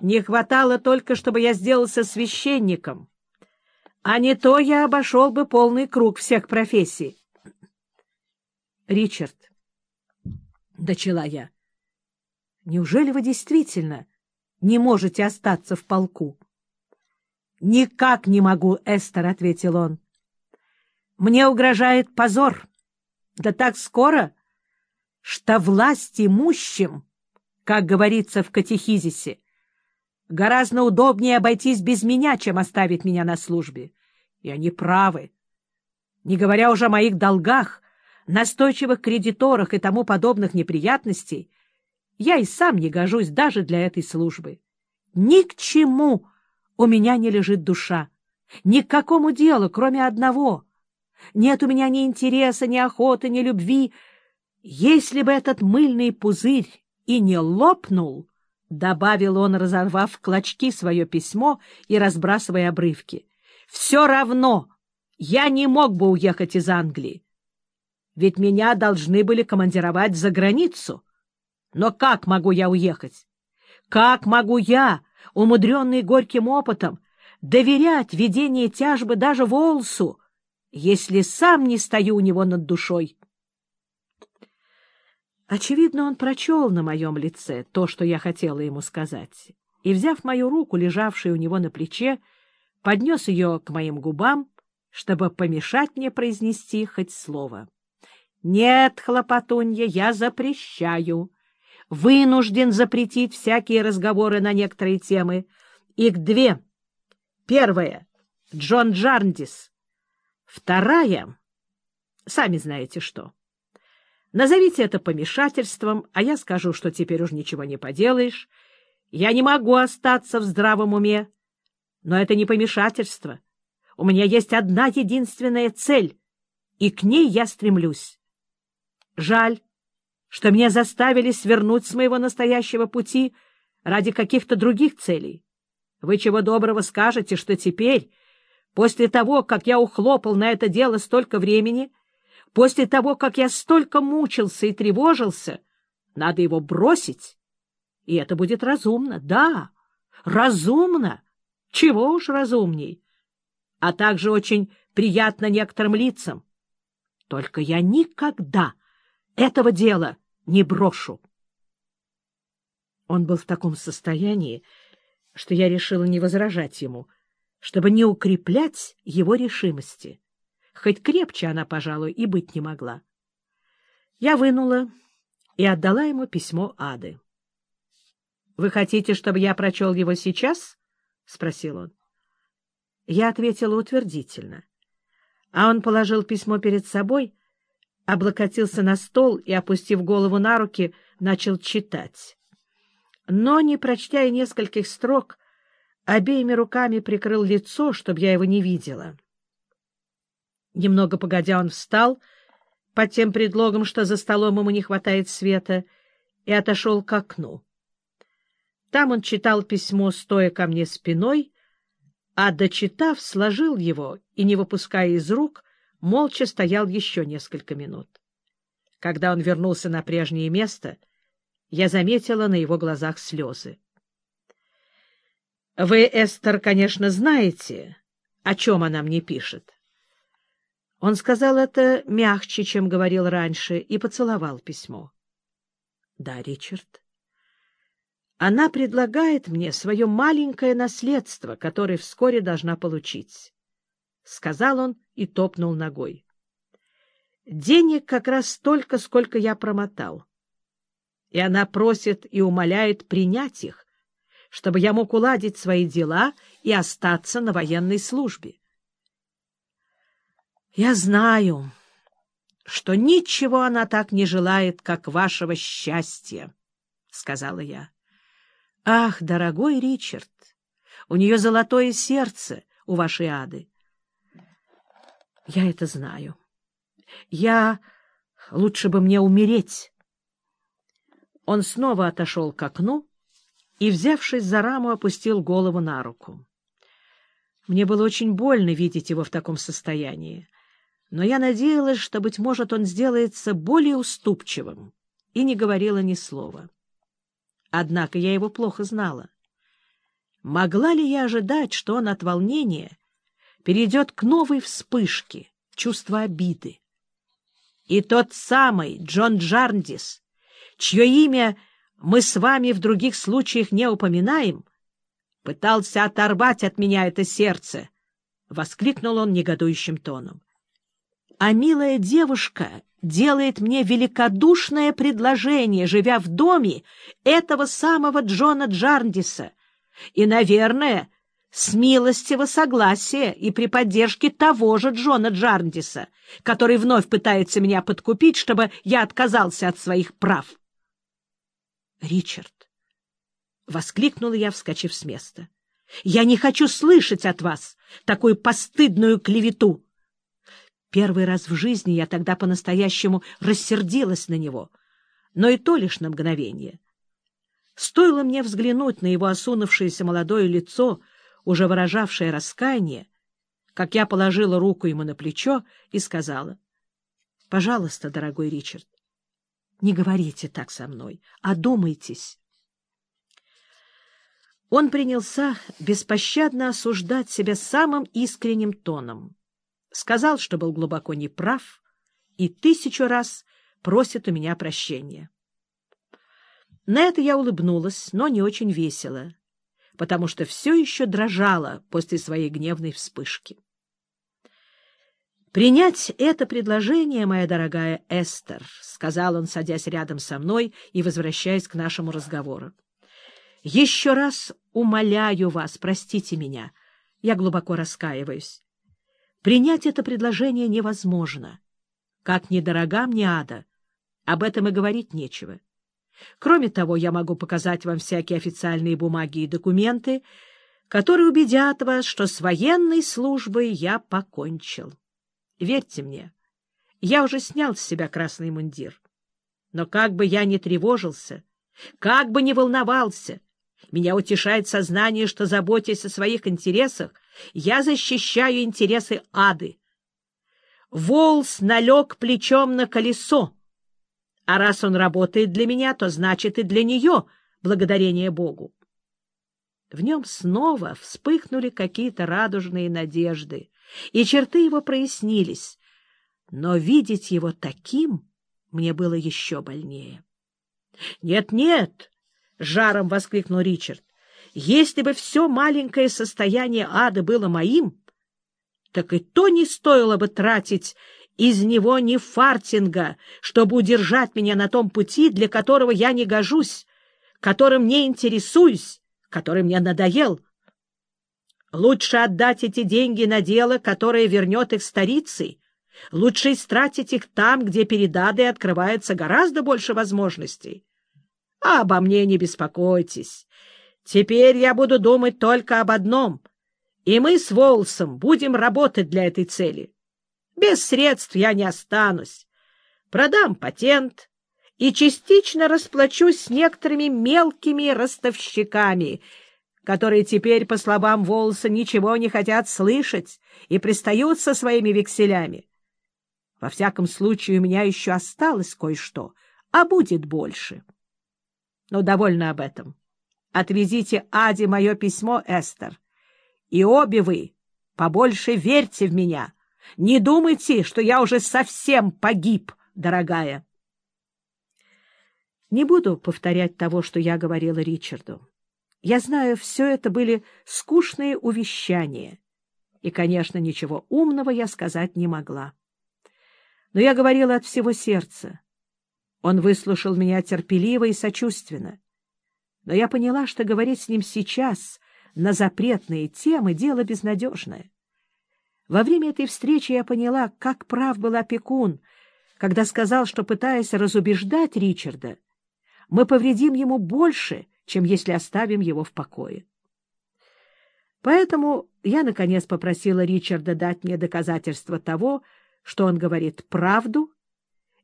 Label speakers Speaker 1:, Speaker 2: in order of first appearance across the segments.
Speaker 1: Не хватало только, чтобы я сделался священником. А не то я обошел бы полный круг всех профессий. Ричард, — дочела я, — неужели вы действительно не можете остаться в полку? — Никак не могу, Эстер, — ответил он. — Мне угрожает позор. Да так скоро, что власть имущим, как говорится в катехизисе, Гораздо удобнее обойтись без меня, чем оставить меня на службе. И они правы. Не говоря уже о моих долгах, настойчивых кредиторах и тому подобных неприятностей, я и сам не гожусь даже для этой службы. Ни к чему у меня не лежит душа, ни к какому делу, кроме одного. Нет у меня ни интереса, ни охоты, ни любви. Если бы этот мыльный пузырь и не лопнул, — добавил он, разорвав клочки свое письмо и разбрасывая обрывки. — Все равно я не мог бы уехать из Англии. Ведь меня должны были командировать за границу. Но как могу я уехать? Как могу я, умудренный горьким опытом, доверять ведение тяжбы даже Волсу, если сам не стою у него над душой? Очевидно, он прочел на моем лице то, что я хотела ему сказать, и, взяв мою руку, лежавшую у него на плече, поднес ее к моим губам, чтобы помешать мне произнести хоть слово. — Нет, хлопотунья, я запрещаю. Вынужден запретить всякие разговоры на некоторые темы. Их две. Первая — Джон Джарндис. Вторая — сами знаете что. Назовите это помешательством, а я скажу, что теперь уж ничего не поделаешь. Я не могу остаться в здравом уме. Но это не помешательство. У меня есть одна единственная цель, и к ней я стремлюсь. Жаль, что меня заставили свернуть с моего настоящего пути ради каких-то других целей. Вы чего доброго скажете, что теперь, после того, как я ухлопал на это дело столько времени, После того, как я столько мучился и тревожился, надо его бросить. И это будет разумно, да, разумно. Чего уж разумней. А также очень приятно некоторым лицам. Только я никогда этого дела не брошу. Он был в таком состоянии, что я решила не возражать ему, чтобы не укреплять его решимости хоть крепче она, пожалуй, и быть не могла. Я вынула и отдала ему письмо Ады. — Вы хотите, чтобы я прочел его сейчас? — спросил он. Я ответила утвердительно. А он положил письмо перед собой, облокотился на стол и, опустив голову на руки, начал читать. Но, не прочтя и нескольких строк, обеими руками прикрыл лицо, чтобы я его не видела. — Немного погодя он встал, под тем предлогом, что за столом ему не хватает света, и отошел к окну. Там он читал письмо, стоя ко мне спиной, а, дочитав, сложил его и, не выпуская из рук, молча стоял еще несколько минут. Когда он вернулся на прежнее место, я заметила на его глазах слезы. — Вы, Эстер, конечно, знаете, о чем она мне пишет. Он сказал это мягче, чем говорил раньше, и поцеловал письмо. — Да, Ричард. Она предлагает мне свое маленькое наследство, которое вскоре должна получить. Сказал он и топнул ногой. Денег как раз столько, сколько я промотал. И она просит и умоляет принять их, чтобы я мог уладить свои дела и остаться на военной службе. Я знаю, что ничего она так не желает, как вашего счастья, — сказала я. Ах, дорогой Ричард, у нее золотое сердце у вашей ады. Я это знаю. Я... Лучше бы мне умереть. Он снова отошел к окну и, взявшись за раму, опустил голову на руку. Мне было очень больно видеть его в таком состоянии но я надеялась, что, быть может, он сделается более уступчивым, и не говорила ни слова. Однако я его плохо знала. Могла ли я ожидать, что он от волнения перейдет к новой вспышке чувства обиды? И тот самый Джон Джарндис, чье имя мы с вами в других случаях не упоминаем, пытался оторвать от меня это сердце, — воскликнул он негодующим тоном. А милая девушка делает мне великодушное предложение, живя в доме этого самого Джона Джарндиса, и, наверное, с милостивого согласия и при поддержке того же Джона Джарндиса, который вновь пытается меня подкупить, чтобы я отказался от своих прав. Ричард, — воскликнула я, вскочив с места, — я не хочу слышать от вас такую постыдную клевету. Первый раз в жизни я тогда по-настоящему рассердилась на него, но и то лишь на мгновение. Стоило мне взглянуть на его осунувшееся молодое лицо, уже выражавшее раскаяние, как я положила руку ему на плечо и сказала, — Пожалуйста, дорогой Ричард, не говорите так со мной, а думайтесь. Он принялся беспощадно осуждать себя самым искренним тоном. Сказал, что был глубоко неправ, и тысячу раз просит у меня прощения. На это я улыбнулась, но не очень весело, потому что все еще дрожала после своей гневной вспышки. «Принять это предложение, моя дорогая Эстер», — сказал он, садясь рядом со мной и возвращаясь к нашему разговору. «Еще раз умоляю вас, простите меня, я глубоко раскаиваюсь. Принять это предложение невозможно. Как недорога мне ада, об этом и говорить нечего. Кроме того, я могу показать вам всякие официальные бумаги и документы, которые убедят вас, что с военной службой я покончил». Верьте мне, я уже снял с себя красный мундир. Но как бы я ни тревожился, как бы ни волновался, меня утешает сознание, что, заботясь о своих интересах, я защищаю интересы ады. Волс налег плечом на колесо, а раз он работает для меня, то значит и для нее, благодарение Богу. В нем снова вспыхнули какие-то радужные надежды и черты его прояснились, но видеть его таким мне было еще больнее. «Нет, — Нет-нет! — жаром воскликнул Ричард. — Если бы все маленькое состояние ада было моим, так и то не стоило бы тратить из него ни фартинга, чтобы удержать меня на том пути, для которого я не гожусь, которым не интересуюсь, который мне надоел. Лучше отдать эти деньги на дело, которое вернет их старицей. Лучше истратить их там, где перед Адой открывается гораздо больше возможностей. А обо мне не беспокойтесь. Теперь я буду думать только об одном, и мы с Волсом будем работать для этой цели. Без средств я не останусь. Продам патент и частично расплачусь с некоторыми мелкими ростовщиками — которые теперь, по словам Волса, ничего не хотят слышать и пристают со своими векселями. Во всяком случае, у меня еще осталось кое-что, а будет больше. Но довольно об этом. Отвезите Аде мое письмо, Эстер, и обе вы побольше верьте в меня. Не думайте, что я уже совсем погиб, дорогая. Не буду повторять того, что я говорила Ричарду. Я знаю, все это были скучные увещания, и, конечно, ничего умного я сказать не могла. Но я говорила от всего сердца. Он выслушал меня терпеливо и сочувственно. Но я поняла, что говорить с ним сейчас на запретные темы — дело безнадежное. Во время этой встречи я поняла, как прав был опекун, когда сказал, что, пытаясь разубеждать Ричарда, мы повредим ему больше — чем если оставим его в покое. Поэтому я, наконец, попросила Ричарда дать мне доказательство того, что он говорит правду,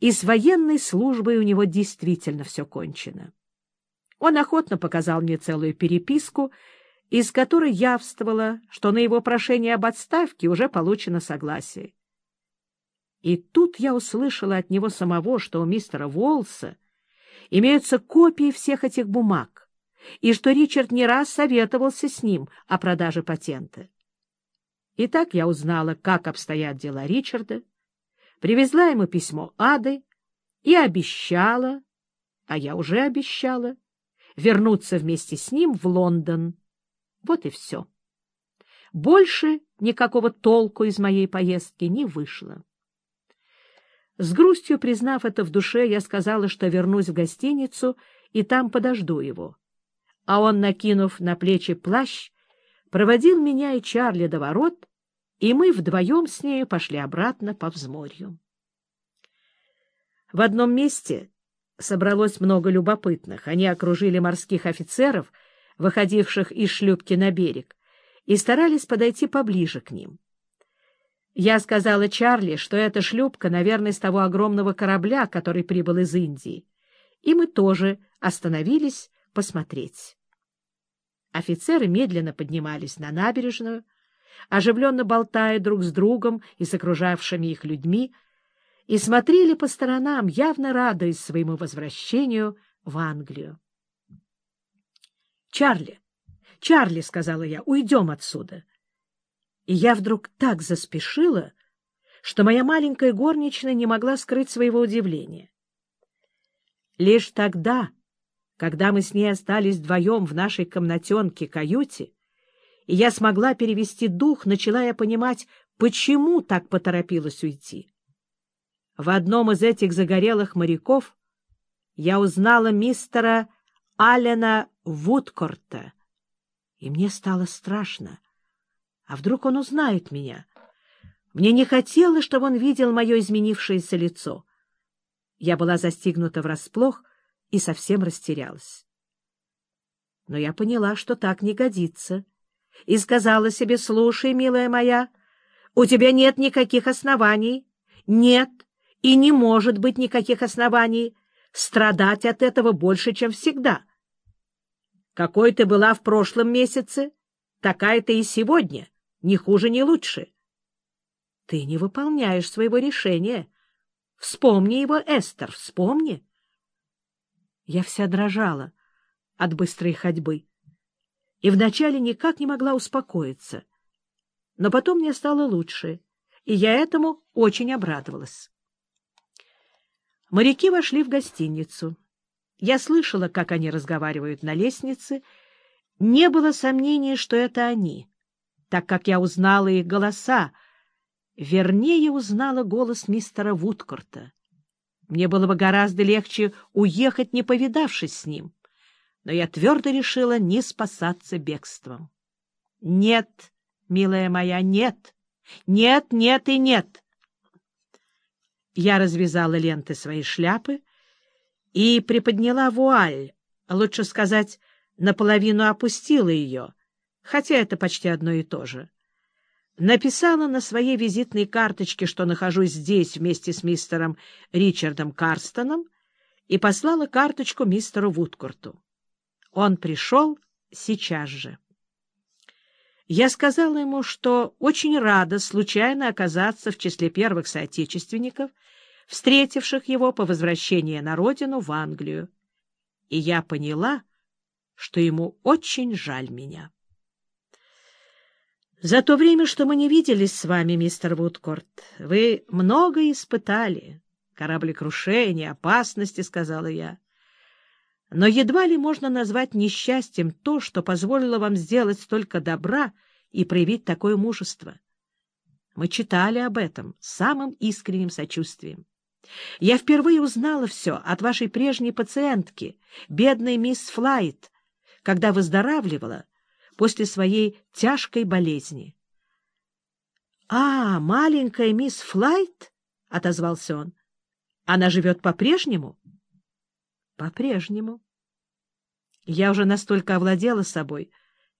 Speaker 1: и с военной службой у него действительно все кончено. Он охотно показал мне целую переписку, из которой явствовало, что на его прошение об отставке уже получено согласие. И тут я услышала от него самого, что у мистера Волса имеются копии всех этих бумаг, и что Ричард не раз советовался с ним о продаже патента. Итак, я узнала, как обстоят дела Ричарда, привезла ему письмо Ады и обещала, а я уже обещала, вернуться вместе с ним в Лондон. Вот и все. Больше никакого толку из моей поездки не вышло. С грустью признав это в душе, я сказала, что вернусь в гостиницу и там подожду его. А он, накинув на плечи плащ, проводил меня и Чарли до ворот, и мы вдвоем с нею пошли обратно по взморью. В одном месте собралось много любопытных. Они окружили морских офицеров, выходивших из шлюпки на берег, и старались подойти поближе к ним. Я сказала Чарли, что эта шлюпка, наверное, с того огромного корабля, который прибыл из Индии, и мы тоже остановились посмотреть. Офицеры медленно поднимались на набережную, оживленно болтая друг с другом и с окружавшими их людьми, и смотрели по сторонам, явно радуясь своему возвращению в Англию. «Чарли, Чарли, — сказала я, — уйдем отсюда. И я вдруг так заспешила, что моя маленькая горничная не могла скрыть своего удивления. Лишь тогда, когда мы с ней остались вдвоем в нашей комнатенке-каюте, и я смогла перевести дух, начала я понимать, почему так поторопилась уйти. В одном из этих загорелых моряков я узнала мистера Алена Вудкорта, и мне стало страшно. А вдруг он узнает меня? Мне не хотелось, чтобы он видел мое изменившееся лицо. Я была застигнута врасплох и совсем растерялась. Но я поняла, что так не годится, и сказала себе, слушай, милая моя, у тебя нет никаких оснований, нет и не может быть никаких оснований страдать от этого больше, чем всегда. Какой ты была в прошлом месяце, такая ты и сегодня, ни хуже, ни лучше. Ты не выполняешь своего решения. Вспомни его, Эстер, вспомни. Я вся дрожала от быстрой ходьбы и вначале никак не могла успокоиться. Но потом мне стало лучше, и я этому очень обрадовалась. Моряки вошли в гостиницу. Я слышала, как они разговаривают на лестнице. Не было сомнений, что это они, так как я узнала их голоса, вернее, узнала голос мистера Вудкорта. Мне было бы гораздо легче уехать, не повидавшись с ним, но я твердо решила не спасаться бегством. Нет, милая моя, нет, нет, нет и нет. Я развязала ленты своей шляпы, и приподняла вуаль, лучше сказать, наполовину опустила ее, хотя это почти одно и то же. Написала на своей визитной карточке, что нахожусь здесь вместе с мистером Ричардом Карстоном, и послала карточку мистеру Вудкорту. Он пришел сейчас же. Я сказала ему, что очень рада случайно оказаться в числе первых соотечественников — встретивших его по возвращении на родину в Англию. И я поняла, что ему очень жаль меня. За то время, что мы не виделись с вами, мистер Вудкорт, вы многое испытали. Кораблекрушение, опасности, — сказала я. Но едва ли можно назвать несчастьем то, что позволило вам сделать столько добра и проявить такое мужество. Мы читали об этом с самым искренним сочувствием. Я впервые узнала все от вашей прежней пациентки, бедной мисс Флайт, когда выздоравливала после своей тяжкой болезни. — А, маленькая мисс Флайт? — отозвался он. — Она живет по-прежнему? — По-прежнему. Я уже настолько овладела собой,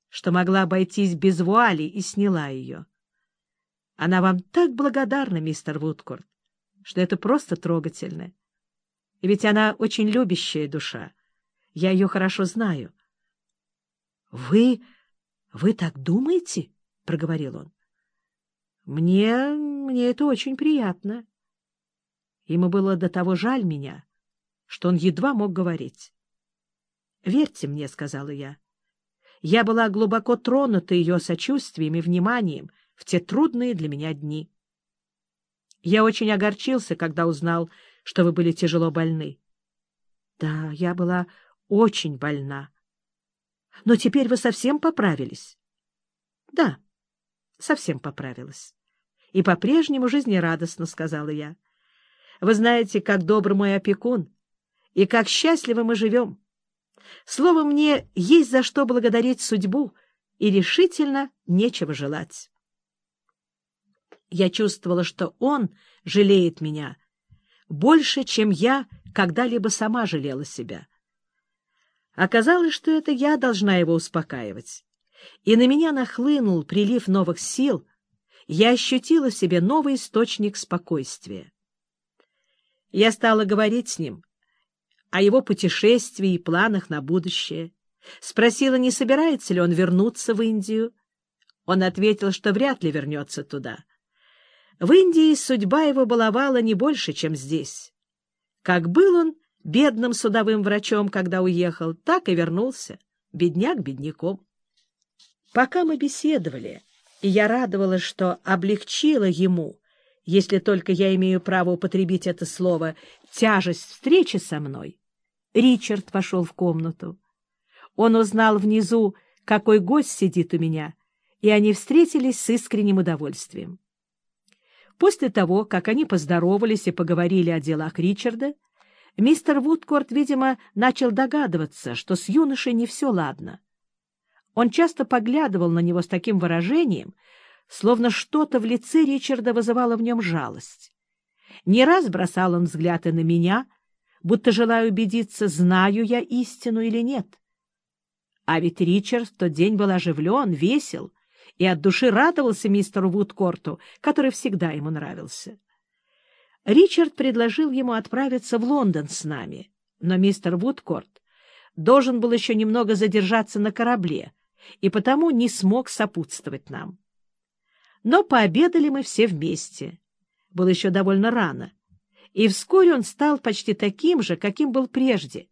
Speaker 1: что могла обойтись без вуали и сняла ее. Она вам так благодарна, мистер Вудкорт что это просто трогательно. И ведь она очень любящая душа. Я ее хорошо знаю. — Вы... вы так думаете? — проговорил он. — Мне... мне это очень приятно. Ему было до того жаль меня, что он едва мог говорить. «Верьте мне», — сказала я. Я была глубоко тронута ее сочувствием и вниманием в те трудные для меня дни. Я очень огорчился, когда узнал, что вы были тяжело больны. Да, я была очень больна. Но теперь вы совсем поправились? Да, совсем поправилась. И по-прежнему жизнерадостно, — сказала я. Вы знаете, как добр мой опекун, и как счастливо мы живем. Слово мне есть за что благодарить судьбу, и решительно нечего желать. Я чувствовала, что он жалеет меня больше, чем я когда-либо сама жалела себя. Оказалось, что это я должна его успокаивать. И на меня нахлынул прилив новых сил, я ощутила в себе новый источник спокойствия. Я стала говорить с ним о его путешествии и планах на будущее. Спросила, не собирается ли он вернуться в Индию. Он ответил, что вряд ли вернется туда. В Индии судьба его баловала не больше, чем здесь. Как был он бедным судовым врачом, когда уехал, так и вернулся, бедняк бедняком. Пока мы беседовали, и я радовалась, что облегчила ему, если только я имею право употребить это слово, тяжесть встречи со мной, Ричард вошел в комнату. Он узнал внизу, какой гость сидит у меня, и они встретились с искренним удовольствием. После того, как они поздоровались и поговорили о делах Ричарда, мистер Вудкорт, видимо, начал догадываться, что с юношей не все ладно. Он часто поглядывал на него с таким выражением, словно что-то в лице Ричарда вызывало в нем жалость. Не раз бросал он взгляды на меня, будто желая убедиться, знаю я истину или нет. А ведь Ричард в тот день был оживлен, весел и от души радовался мистеру Вудкорту, который всегда ему нравился. Ричард предложил ему отправиться в Лондон с нами, но мистер Вудкорт должен был еще немного задержаться на корабле и потому не смог сопутствовать нам. Но пообедали мы все вместе. Было еще довольно рано. И вскоре он стал почти таким же, каким был прежде.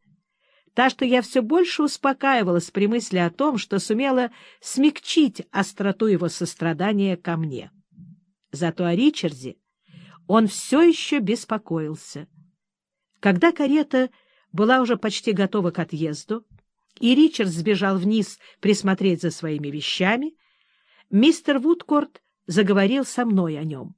Speaker 1: Так что я все больше успокаивалась при мысли о том, что сумела смягчить остроту его сострадания ко мне. Зато о Ричарде он все еще беспокоился. Когда карета была уже почти готова к отъезду, и Ричард сбежал вниз присмотреть за своими вещами, мистер Вудкорт заговорил со мной о нем.